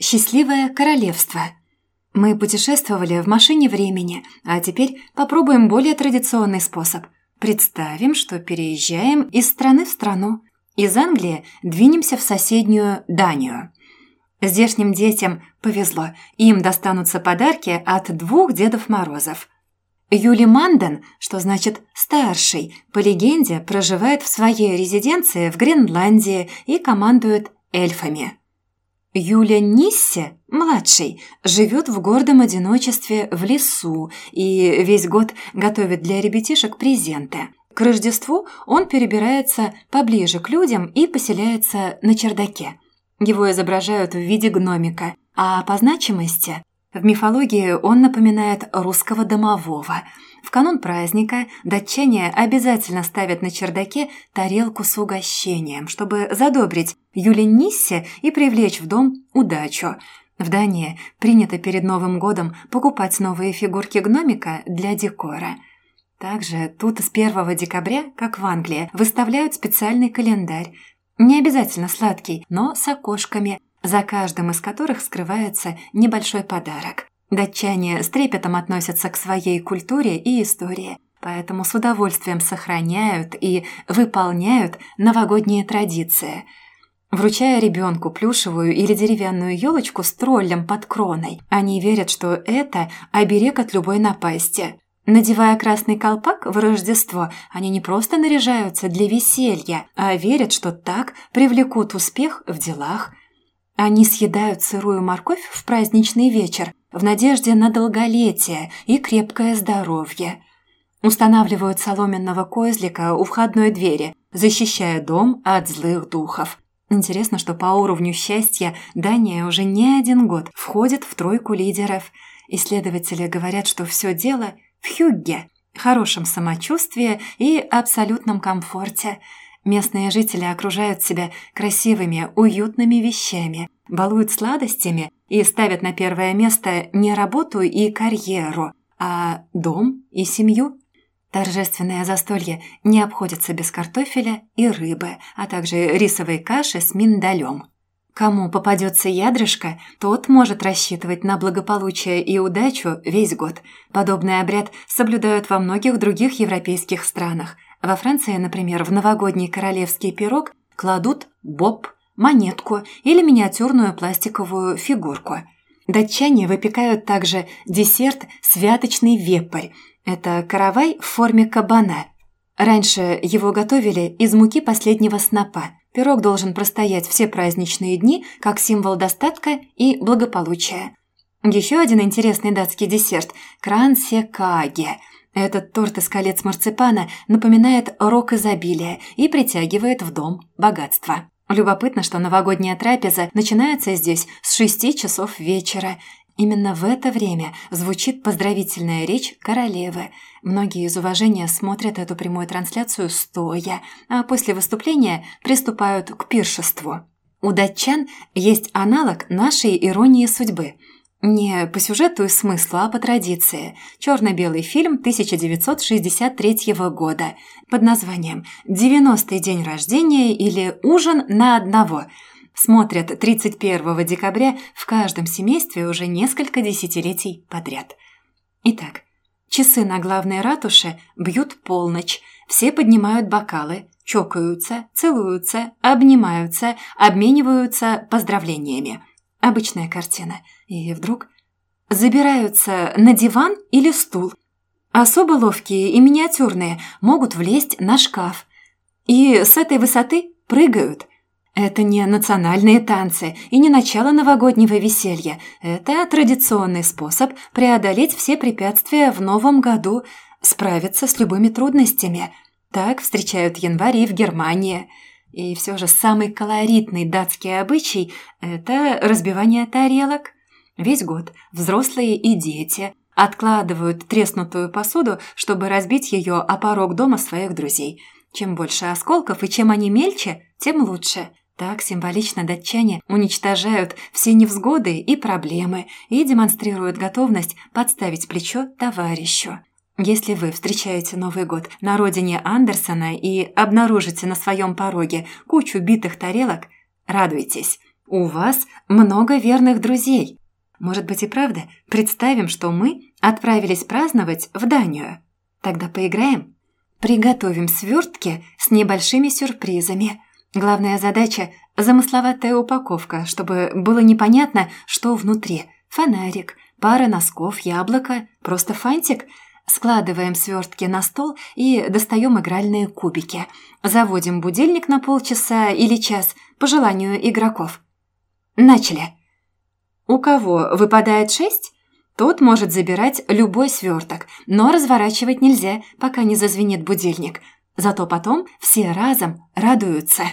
Счастливое королевство. Мы путешествовали в машине времени, а теперь попробуем более традиционный способ. Представим, что переезжаем из страны в страну. Из Англии двинемся в соседнюю Данию. Здешним детям повезло, им достанутся подарки от двух Дедов Морозов. Юли Манден, что значит «старший», по легенде проживает в своей резиденции в Гренландии и командует эльфами. Юля Ниссе, младший, живет в гордом одиночестве в лесу и весь год готовит для ребятишек презенты. К Рождеству он перебирается поближе к людям и поселяется на чердаке. Его изображают в виде гномика, а по значимости в мифологии он напоминает русского домового. В канун праздника датчане обязательно ставят на чердаке тарелку с угощением, чтобы задобрить Юлиниссе и привлечь в дом удачу. В Дании принято перед Новым годом покупать новые фигурки гномика для декора. Также тут с 1 декабря, как в Англии, выставляют специальный календарь. Не обязательно сладкий, но с окошками, за каждым из которых скрывается небольшой подарок. Датчане с трепетом относятся к своей культуре и истории, поэтому с удовольствием сохраняют и выполняют новогодние традиции – Вручая ребенку плюшевую или деревянную елочку с троллем под кроной, они верят, что это оберег от любой напасти. Надевая красный колпак в Рождество, они не просто наряжаются для веселья, а верят, что так привлекут успех в делах. Они съедают сырую морковь в праздничный вечер в надежде на долголетие и крепкое здоровье. Устанавливают соломенного козлика у входной двери, защищая дом от злых духов. Интересно, что по уровню счастья Дания уже не один год входит в тройку лидеров. Исследователи говорят, что все дело в хюгге, хорошем самочувствии и абсолютном комфорте. Местные жители окружают себя красивыми, уютными вещами, балуют сладостями и ставят на первое место не работу и карьеру, а дом и семью. Торжественное застолье не обходится без картофеля и рыбы, а также рисовой каши с миндалем. Кому попадется ядрышко, тот может рассчитывать на благополучие и удачу весь год. Подобный обряд соблюдают во многих других европейских странах. Во Франции, например, в новогодний королевский пирог кладут боб, монетку или миниатюрную пластиковую фигурку. Датчане выпекают также десерт «святочный вепрь», это каравай в форме кабана. Раньше его готовили из муки последнего снопа. Пирог должен простоять все праздничные дни как символ достатка и благополучия. Еще один интересный датский десерт – крансекаге. Этот торт из колец марципана напоминает рок изобилия и притягивает в дом богатство. Любопытно, что новогодняя трапеза начинается здесь с 6 часов вечера Именно в это время звучит поздравительная речь королевы. Многие из уважения смотрят эту прямую трансляцию стоя, а после выступления приступают к пиршеству. У датчан есть аналог нашей иронии судьбы. Не по сюжету и смыслу, а по традиции. Черно-белый фильм 1963 года под названием «90-й день рождения» или «Ужин на одного», смотрят 31 декабря в каждом семействе уже несколько десятилетий подряд. Итак, часы на главной ратуше бьют полночь, все поднимают бокалы, чокаются, целуются, обнимаются, обмениваются поздравлениями. Обычная картина. И вдруг забираются на диван или стул. Особо ловкие и миниатюрные могут влезть на шкаф. И с этой высоты прыгают – это не национальные танцы и не начало новогоднего веселья. Это традиционный способ преодолеть все препятствия в новом году, справиться с любыми трудностями. Так встречают январь и в Германии. И все же самый колоритный датский обычай – это разбивание тарелок. Весь год взрослые и дети откладывают треснутую посуду, чтобы разбить ее о порог дома своих друзей. Чем больше осколков и чем они мельче, тем лучше. Так символично датчане уничтожают все невзгоды и проблемы и демонстрируют готовность подставить плечо товарищу. Если вы встречаете Новый год на родине Андерсона и обнаружите на своем пороге кучу битых тарелок, радуйтесь. У вас много верных друзей. Может быть и правда, представим, что мы отправились праздновать в Данию. Тогда поиграем? Приготовим свертки с небольшими сюрпризами. Главная задача – замысловатая упаковка, чтобы было непонятно, что внутри. Фонарик, пара носков, яблоко, просто фантик. Складываем свертки на стол и достаем игральные кубики. Заводим будильник на полчаса или час по желанию игроков. Начали. У кого выпадает шесть, тот может забирать любой сверток, но разворачивать нельзя, пока не зазвенит будильник. Зато потом все разом радуются.